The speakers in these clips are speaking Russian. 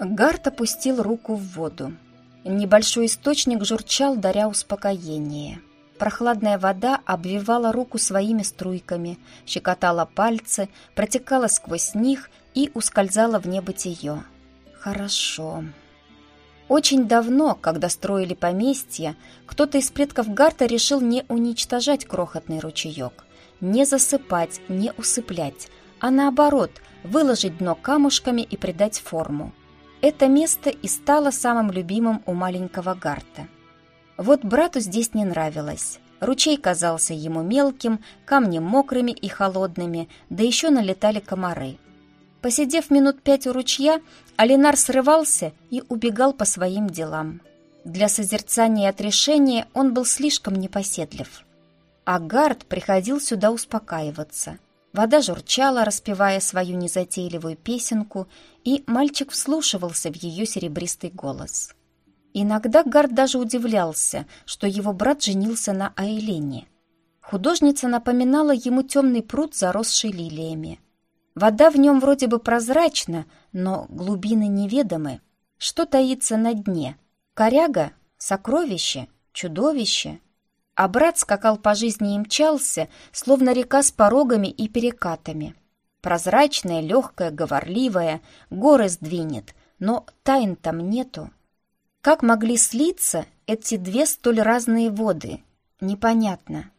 Гарт опустил руку в воду. Небольшой источник журчал, даря успокоение. Прохладная вода обвивала руку своими струйками, щекотала пальцы, протекала сквозь них и ускользала в небытие. Хорошо. Очень давно, когда строили поместье, кто-то из предков Гарта решил не уничтожать крохотный ручеек, не засыпать, не усыплять, а наоборот, выложить дно камушками и придать форму. Это место и стало самым любимым у маленького Гарта. Вот брату здесь не нравилось. Ручей казался ему мелким, камни мокрыми и холодными, да еще налетали комары. Посидев минут пять у ручья, Алинар срывался и убегал по своим делам. Для созерцания и отрешения он был слишком непоседлив. А Гард приходил сюда успокаиваться – Вода журчала, распевая свою незатейливую песенку, и мальчик вслушивался в ее серебристый голос. Иногда Гард даже удивлялся, что его брат женился на Айлене. Художница напоминала ему темный пруд, заросший лилиями. Вода в нем вроде бы прозрачна, но глубины неведомы. Что таится на дне? Коряга? Сокровище? Чудовище? а брат скакал по жизни и мчался, словно река с порогами и перекатами. Прозрачная, легкая, говорливая, горы сдвинет, но тайн там нету. Как могли слиться эти две столь разные воды? Непонятно.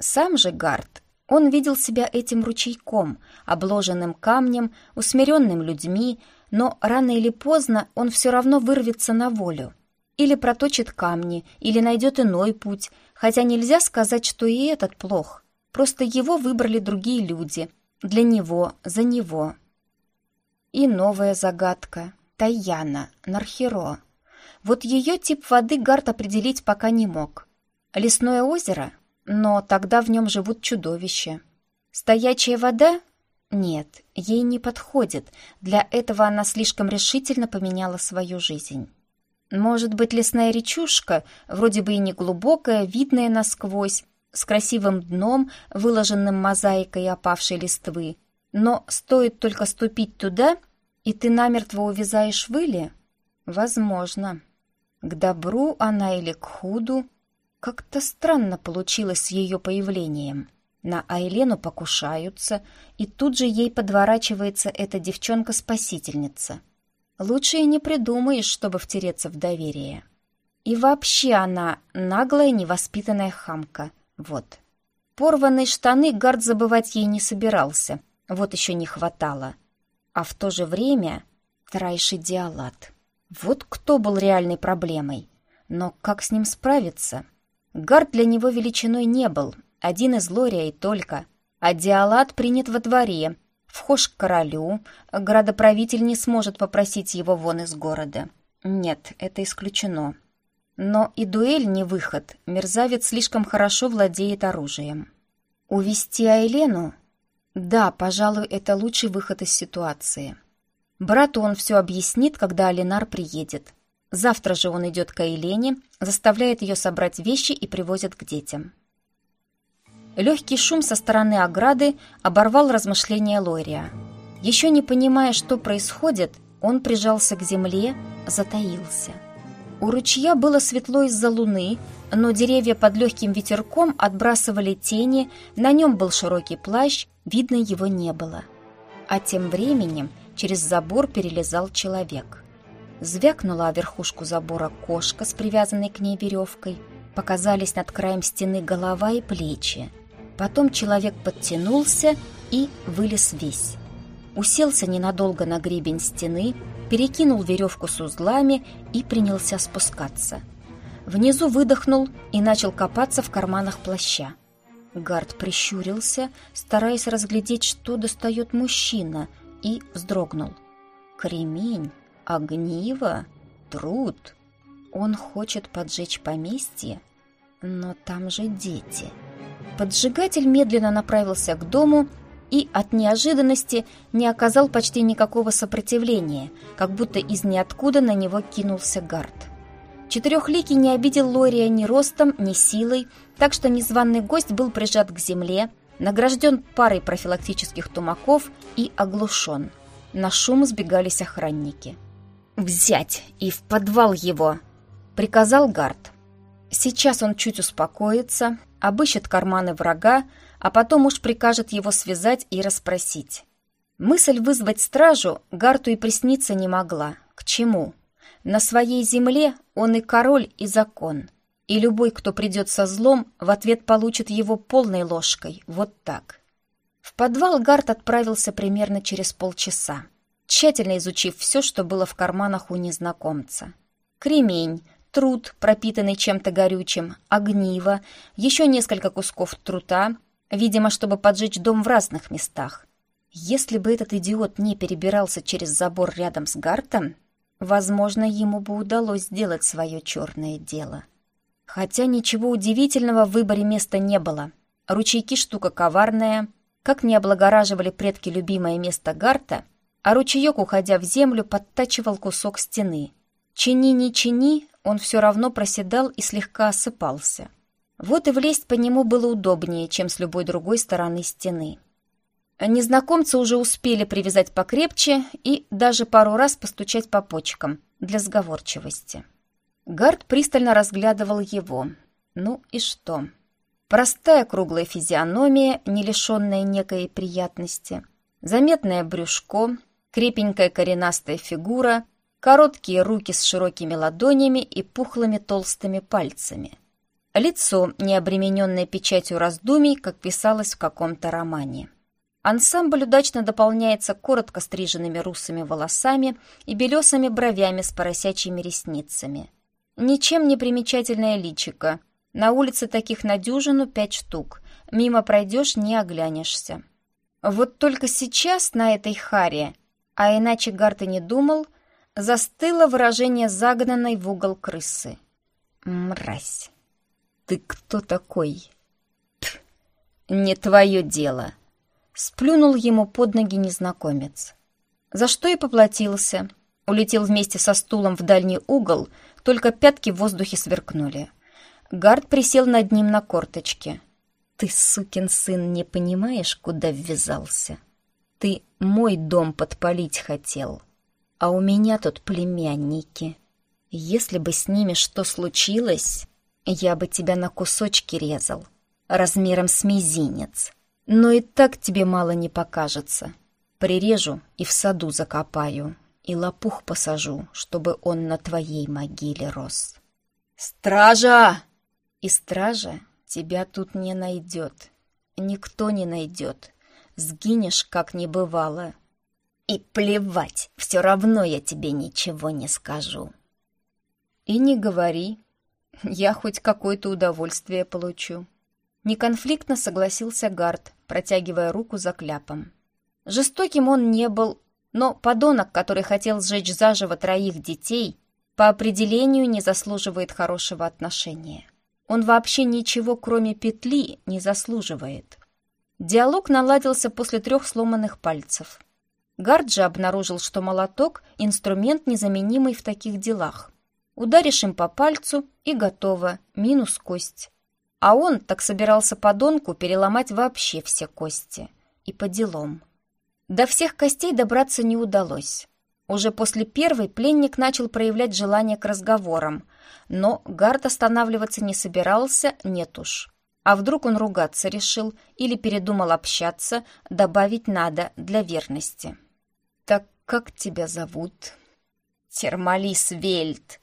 Сам же Гард, он видел себя этим ручейком, обложенным камнем, усмиренным людьми, но рано или поздно он все равно вырвется на волю. Или проточит камни, или найдет иной путь, хотя нельзя сказать, что и этот плох. Просто его выбрали другие люди. Для него, за него. И новая загадка. Таяна, Нархеро. Вот ее тип воды Гарт определить пока не мог. Лесное озеро? Но тогда в нем живут чудовища. Стоячая вода? Нет, ей не подходит. Для этого она слишком решительно поменяла свою жизнь. Может быть, лесная речушка, вроде бы и не глубокая, видная насквозь, с красивым дном, выложенным мозаикой опавшей листвы. Но стоит только ступить туда, и ты намертво увязаешь в иле? Возможно. К добру она или к худу? Как-то странно получилось с ее появлением. На Айлену покушаются, и тут же ей подворачивается эта девчонка-спасительница — Лучше и не придумаешь, чтобы втереться в доверие. И вообще она наглая, невоспитанная хамка. Вот. Порванные штаны Гард забывать ей не собирался. Вот еще не хватало. А в то же время Трайши Диалат. Вот кто был реальной проблемой. Но как с ним справиться? Гард для него величиной не был. Один из Лория и только. А Диалат принят во дворе, Вхож к королю, градоправитель не сможет попросить его вон из города. Нет, это исключено. Но и дуэль не выход, мерзавец слишком хорошо владеет оружием. Увести Айлену? Да, пожалуй, это лучший выход из ситуации. Брату он все объяснит, когда Алинар приедет. Завтра же он идет к Айлене, заставляет ее собрать вещи и привозит к детям. Легкий шум со стороны ограды оборвал размышления Лория. Еще не понимая, что происходит, он прижался к земле, затаился. У ручья было светло из-за луны, но деревья под легким ветерком отбрасывали тени, на нем был широкий плащ, видно его не было. А тем временем через забор перелезал человек. Звякнула о верхушку забора кошка с привязанной к ней веревкой, показались над краем стены голова и плечи. Потом человек подтянулся и вылез весь. Уселся ненадолго на гребень стены, перекинул веревку с узлами и принялся спускаться. Внизу выдохнул и начал копаться в карманах плаща. Гард прищурился, стараясь разглядеть, что достает мужчина, и вздрогнул. Кремень, огниво, труд. Он хочет поджечь поместье, но там же дети. Поджигатель медленно направился к дому и от неожиданности не оказал почти никакого сопротивления, как будто из ниоткуда на него кинулся гард. Четырехликий не обидел Лория ни ростом, ни силой, так что незваный гость был прижат к земле, награжден парой профилактических тумаков и оглушен. На шум сбегались охранники. «Взять и в подвал его!» — приказал Гард. Сейчас он чуть успокоится, обыщет карманы врага, а потом уж прикажет его связать и расспросить. Мысль вызвать стражу Гарту и присниться не могла. К чему? На своей земле он и король, и закон. И любой, кто придет со злом, в ответ получит его полной ложкой. Вот так. В подвал Гарт отправился примерно через полчаса, тщательно изучив все, что было в карманах у незнакомца. Кремень, труд, пропитанный чем-то горючим, огниво, еще несколько кусков трута, видимо, чтобы поджечь дом в разных местах. Если бы этот идиот не перебирался через забор рядом с Гартом, возможно, ему бы удалось сделать свое черное дело. Хотя ничего удивительного в выборе места не было. Ручейки штука коварная, как не облагораживали предки любимое место Гарта, а ручеек, уходя в землю, подтачивал кусок стены. Чини не чини, он все равно проседал и слегка осыпался. Вот и влезть по нему было удобнее, чем с любой другой стороны стены. Незнакомцы уже успели привязать покрепче и даже пару раз постучать по почкам для сговорчивости. Гард пристально разглядывал его. Ну и что? Простая круглая физиономия, не лишенная некой приятности, заметное брюшко, крепенькая коренастая фигура, короткие руки с широкими ладонями и пухлыми толстыми пальцами. Лицо, не обремененное печатью раздумий, как писалось в каком-то романе. Ансамбль удачно дополняется коротко стриженными русыми волосами и белесыми бровями с поросячьими ресницами. Ничем не примечательное личико. На улице таких на дюжину пять штук. Мимо пройдешь, не оглянешься. Вот только сейчас на этой харе, а иначе Гарта не думал, застыло выражение загнанной в угол крысы. «Мразь! Ты кто такой?» Пф, «Не твое дело!» Сплюнул ему под ноги незнакомец. За что и поплатился. Улетел вместе со стулом в дальний угол, только пятки в воздухе сверкнули. Гард присел над ним на корточке. «Ты, сукин сын, не понимаешь, куда ввязался? Ты мой дом подпалить хотел, а у меня тут племянники. Если бы с ними что случилось, я бы тебя на кусочки резал, размером с мизинец. Но и так тебе мало не покажется. Прирежу и в саду закопаю, и лопух посажу, чтобы он на твоей могиле рос. «Стража!» И стража тебя тут не найдет. Никто не найдет. Сгинешь, как не бывало. И плевать, все равно я тебе ничего не скажу. И не говори. Я хоть какое-то удовольствие получу. Неконфликтно согласился Гард, протягивая руку за кляпом. Жестоким он не был, но подонок, который хотел сжечь заживо троих детей, по определению не заслуживает хорошего отношения. Он вообще ничего, кроме петли, не заслуживает. Диалог наладился после трех сломанных пальцев. Гард же обнаружил, что молоток — инструмент незаменимый в таких делах. Ударишь им по пальцу — и готово, минус кость. А он так собирался подонку переломать вообще все кости. И по делам. До всех костей добраться не удалось. Уже после первой пленник начал проявлять желание к разговорам, но Гард останавливаться не собирался, нет уж. А вдруг он ругаться решил или передумал общаться, добавить надо для верности. «Так как тебя зовут?» «Термалис Вельт»,